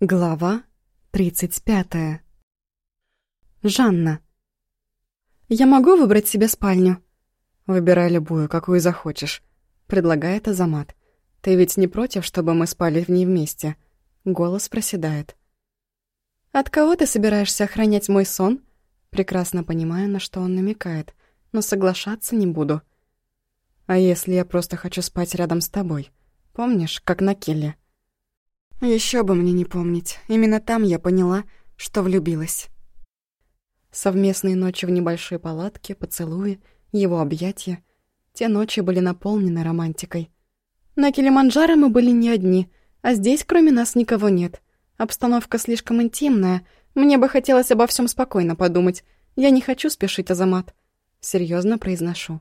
Глава 35. Жанна. «Я могу выбрать себе спальню?» «Выбирай любую, какую захочешь», — предлагает Азамат. «Ты ведь не против, чтобы мы спали в ней вместе?» Голос проседает. «От кого ты собираешься охранять мой сон?» Прекрасно понимаю, на что он намекает, но соглашаться не буду. «А если я просто хочу спать рядом с тобой? Помнишь, как на Келле?» Еще бы мне не помнить. Именно там я поняла, что влюбилась. Совместные ночи в небольшой палатке, поцелуи, его объятия. Те ночи были наполнены романтикой. На Килиманджаро мы были не одни, а здесь кроме нас никого нет. Обстановка слишком интимная. Мне бы хотелось обо всем спокойно подумать. Я не хочу спешить, Азамат. Серьезно произношу.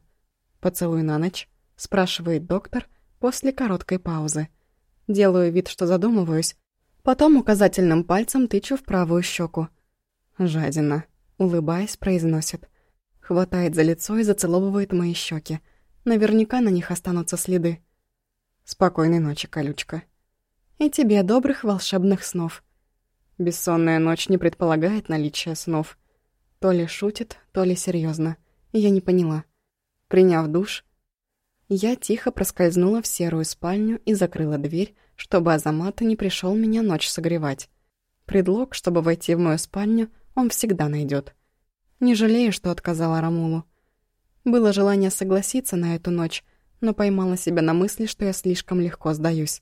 «Поцелуй на ночь?» — спрашивает доктор после короткой паузы. Делаю вид, что задумываюсь. Потом указательным пальцем тычу в правую щеку. Жадина, улыбаясь, произносит. Хватает за лицо и зацеловывает мои щеки. Наверняка на них останутся следы. Спокойной ночи, колючка. И тебе добрых волшебных снов. Бессонная ночь не предполагает наличие снов. То ли шутит, то ли серьезно. Я не поняла. Приняв душ, я тихо проскользнула в серую спальню и закрыла дверь, чтобы Азамата не пришел меня ночь согревать. Предлог, чтобы войти в мою спальню, он всегда найдет. Не жалею, что отказала Рамулу. Было желание согласиться на эту ночь, но поймала себя на мысли, что я слишком легко сдаюсь.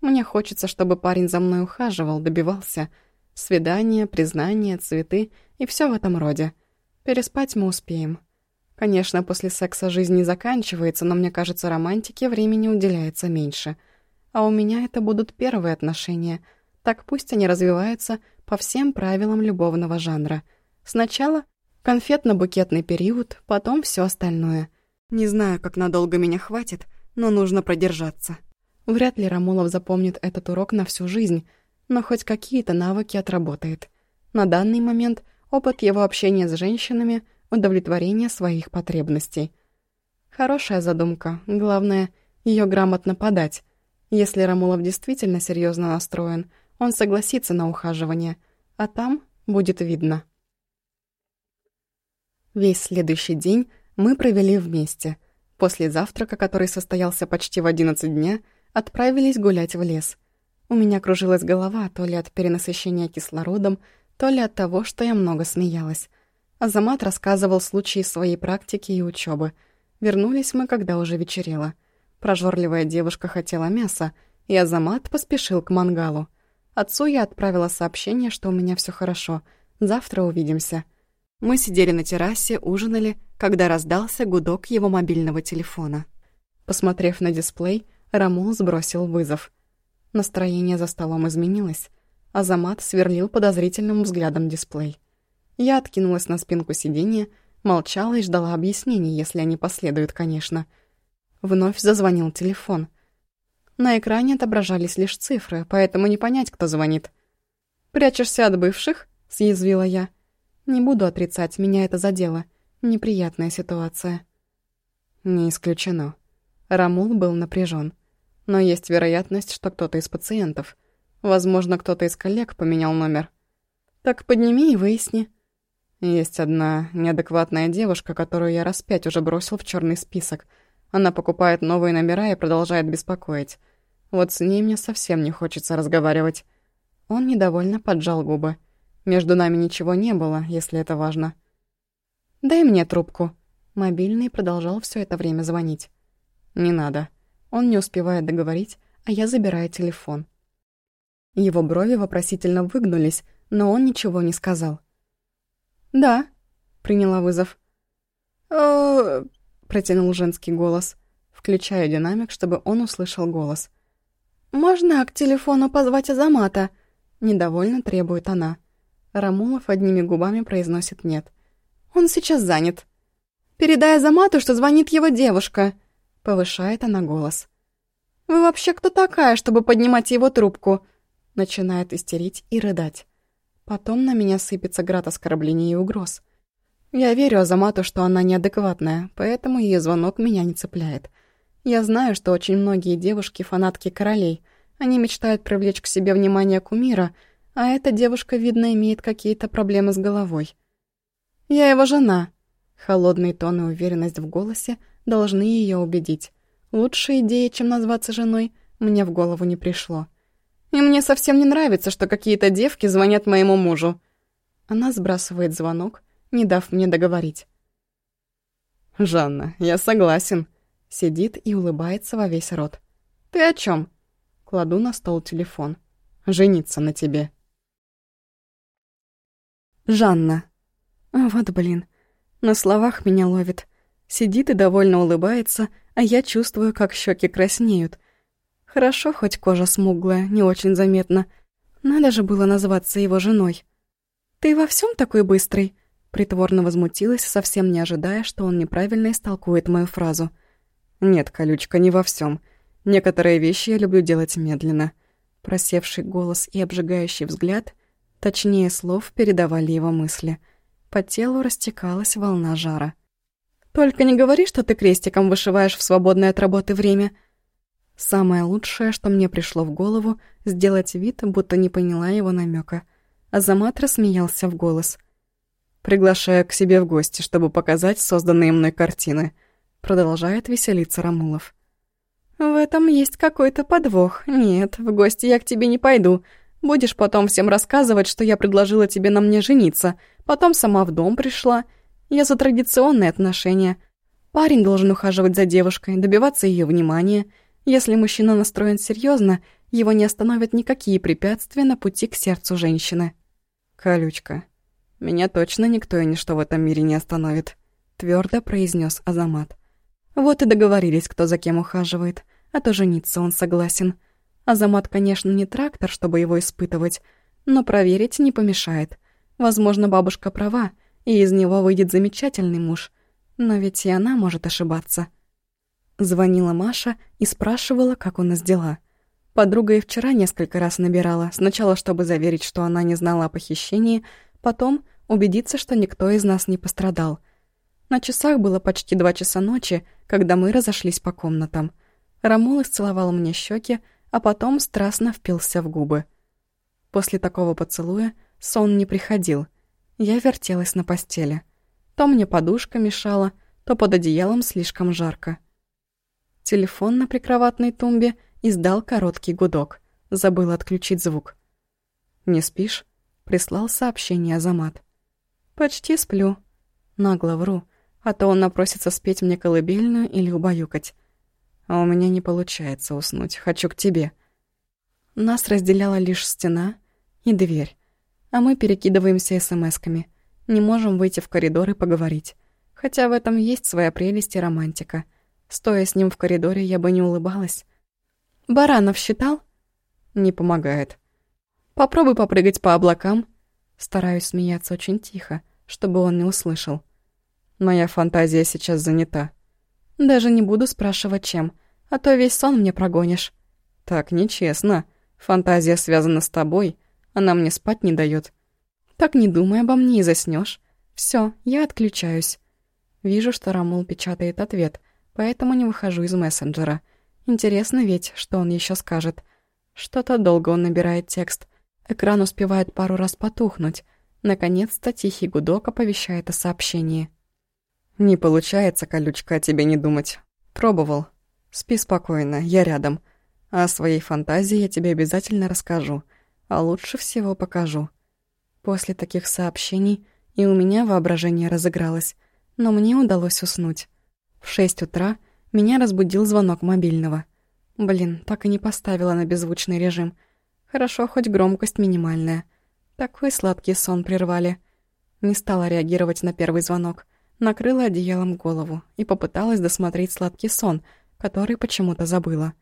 Мне хочется, чтобы парень за мной ухаживал, добивался. Свидания, признания, цветы и все в этом роде. Переспать мы успеем. Конечно, после секса жизнь не заканчивается, но мне кажется, романтике времени уделяется меньше. А у меня это будут первые отношения. Так пусть они развиваются по всем правилам любовного жанра. Сначала конфетно-букетный период, потом все остальное. Не знаю, как надолго меня хватит, но нужно продержаться. Вряд ли Рамулов запомнит этот урок на всю жизнь, но хоть какие-то навыки отработает. На данный момент опыт его общения с женщинами удовлетворение своих потребностей. Хорошая задумка, главное, ее грамотно подать. Если Рамулов действительно серьезно настроен, он согласится на ухаживание, а там будет видно. Весь следующий день мы провели вместе. После завтрака, который состоялся почти в 11 дня, отправились гулять в лес. У меня кружилась голова то ли от перенасыщения кислородом, то ли от того, что я много смеялась. Азамат рассказывал случаи своей практики и учебы. Вернулись мы, когда уже вечерело. Прожорливая девушка хотела мяса, и Азамат поспешил к мангалу. Отцу я отправила сообщение, что у меня все хорошо. Завтра увидимся. Мы сидели на террасе, ужинали, когда раздался гудок его мобильного телефона. Посмотрев на дисплей, Рамул сбросил вызов. Настроение за столом изменилось. Азамат сверлил подозрительным взглядом дисплей. Я откинулась на спинку сиденья, молчала и ждала объяснений, если они последуют, конечно. Вновь зазвонил телефон. На экране отображались лишь цифры, поэтому не понять, кто звонит. «Прячешься от бывших?» — съязвила я. «Не буду отрицать, меня это задело. Неприятная ситуация». «Не исключено». Рамул был напряжен. Но есть вероятность, что кто-то из пациентов. Возможно, кто-то из коллег поменял номер. «Так подними и выясни», есть одна неадекватная девушка, которую я раз пять уже бросил в черный список. Она покупает новые номера и продолжает беспокоить. Вот с ней мне совсем не хочется разговаривать. Он недовольно поджал губы. Между нами ничего не было, если это важно. «Дай мне трубку». Мобильный продолжал все это время звонить. «Не надо». Он не успевает договорить, а я забираю телефон. Его брови вопросительно выгнулись, но он ничего не сказал. «Да», — приняла вызов. «Э, протянул женский голос. Включаю динамик, чтобы он услышал голос. «Можно к телефону позвать Азамата?» Недовольно требует она. Рамулов одними губами произносит «нет». «Он сейчас занят». «Передай Азамату, что звонит его девушка», — повышает она голос. «Вы вообще кто такая, чтобы поднимать его трубку?» Начинает истерить и рыдать. Потом на меня сыпется град оскорблений и угроз. Я верю Азамату, что она неадекватная, поэтому ее звонок меня не цепляет. Я знаю, что очень многие девушки — фанатки королей. Они мечтают привлечь к себе внимание кумира, А эта девушка, видно, имеет какие-то проблемы с головой. «Я его жена». Холодный тон и уверенность в голосе должны ее убедить. Лучшей идеи, чем назваться женой, мне в голову не пришло. И мне совсем не нравится, что какие-то девки звонят моему мужу. Она сбрасывает звонок, не дав мне договорить. «Жанна, я согласен», — сидит и улыбается во весь рот. «Ты о чем? Кладу на стол телефон. «Жениться на тебе». Жанна. Вот блин. На словах меня ловит. Сидит и довольно улыбается, а я чувствую, как щеки краснеют. Хорошо, хоть кожа смуглая, не очень заметно. Надо же было назваться его женой. «Ты во всем такой быстрый?» Притворно возмутилась, совсем не ожидая, что он неправильно истолкует мою фразу. «Нет, колючка, не во всем. Некоторые вещи я люблю делать медленно». Просевший голос и обжигающий взгляд, точнее слов, передавали его мысли. По телу растекалась волна жара. «Только не говори, что ты крестиком вышиваешь в свободное от работы время», Самое лучшее, что мне пришло в голову, сделать вид, будто не поняла его намека. Азамат рассмеялся в голос. «Приглашаю к себе в гости, чтобы показать созданные мной картины», продолжает веселиться Рамулов. «В этом есть какой-то подвох. Нет, в гости я к тебе не пойду. Будешь потом всем рассказывать, что я предложила тебе на мне жениться, потом сама в дом пришла. Я за традиционные отношения. Парень должен ухаживать за девушкой, добиваться ее внимания». Если мужчина настроен серьезно, его не остановят никакие препятствия на пути к сердцу женщины. «Колючка, меня точно никто и ничто в этом мире не остановит», — твердо произнес Азамат. Вот и договорились, кто за кем ухаживает, а то жениться он согласен. Азамат, конечно, не трактор, чтобы его испытывать, но проверить не помешает. Возможно, бабушка права, и из него выйдет замечательный муж. Но ведь и она может ошибаться. Звонила Маша и спрашивала, как у нас дела. Подруга и вчера несколько раз набирала, сначала чтобы заверить, что она не знала о похищении, потом убедиться, что никто из нас не пострадал. На часах было почти два часа ночи, когда мы разошлись по комнатам. Рамул исцеловал мне щеки, а потом страстно впился в губы. После такого поцелуя сон не приходил. Я вертелась на постели. То мне подушка мешала, то под одеялом слишком жарко. Телефон на прикроватной тумбе издал короткий гудок. Забыл отключить звук. «Не спишь?» — прислал сообщение Азамат. «Почти сплю». Нагло вру, а то он напросится спеть мне колыбельную или убаюкать. А у меня не получается уснуть, хочу к тебе. Нас разделяла лишь стена и дверь, а мы перекидываемся смс-ками. Не можем выйти в коридор и поговорить. Хотя в этом есть своя прелесть и романтика. Стоя с ним в коридоре, я бы не улыбалась. «Баранов считал?» «Не помогает». «Попробуй попрыгать по облакам». Стараюсь смеяться очень тихо, чтобы он не услышал. Моя фантазия сейчас занята. Даже не буду спрашивать, чем, а то весь сон мне прогонишь. Так нечестно. Фантазия связана с тобой, она мне спать не дает. Так не думай обо мне и заснешь. Все, я отключаюсь. Вижу, что Рамул печатает ответ — поэтому не выхожу из мессенджера. Интересно ведь, что он еще скажет. Что-то долго он набирает текст. Экран успевает пару раз потухнуть. Наконец-то тихий гудок оповещает о сообщении. «Не получается, колючка, о тебе не думать. Пробовал. Спи спокойно, я рядом. А о своей фантазии я тебе обязательно расскажу. А лучше всего покажу». После таких сообщений и у меня воображение разыгралось, но мне удалось уснуть. В шесть утра меня разбудил звонок мобильного. Блин, так и не поставила на беззвучный режим. Хорошо, хоть громкость минимальная. Такой сладкий сон прервали. Не стала реагировать на первый звонок. Накрыла одеялом голову и попыталась досмотреть сладкий сон, который почему-то забыла.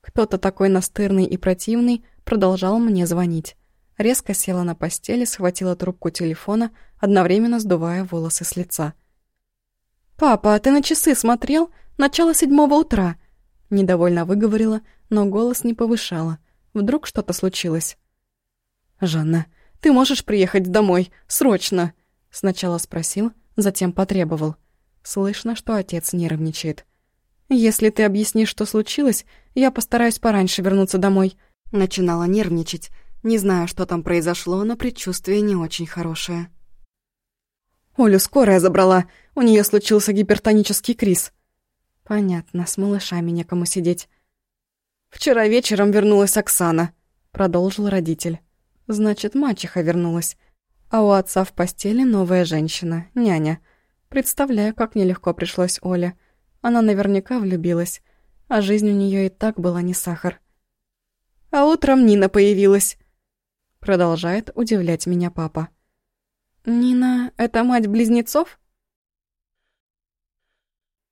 Кто-то такой настырный и противный продолжал мне звонить. Резко села на постели, схватила трубку телефона, одновременно сдувая волосы с лица — «Папа, а ты на часы смотрел? Начало седьмого утра!» Недовольно выговорила, но голос не повышала. Вдруг что-то случилось. «Жанна, ты можешь приехать домой? Срочно!» Сначала спросил, затем потребовал. Слышно, что отец нервничает. «Если ты объяснишь, что случилось, я постараюсь пораньше вернуться домой». Начинала нервничать. Не знаю, что там произошло, но предчувствие не очень хорошее. Олю скорая забрала, у нее случился гипертонический криз. Понятно, с малышами некому сидеть. Вчера вечером вернулась Оксана, продолжил родитель. Значит, мачеха вернулась. А у отца в постели новая женщина, няня. Представляю, как нелегко пришлось Оле. Она наверняка влюбилась, а жизнь у нее и так была не сахар. А утром Нина появилась. Продолжает удивлять меня папа. «Нина — это мать близнецов?»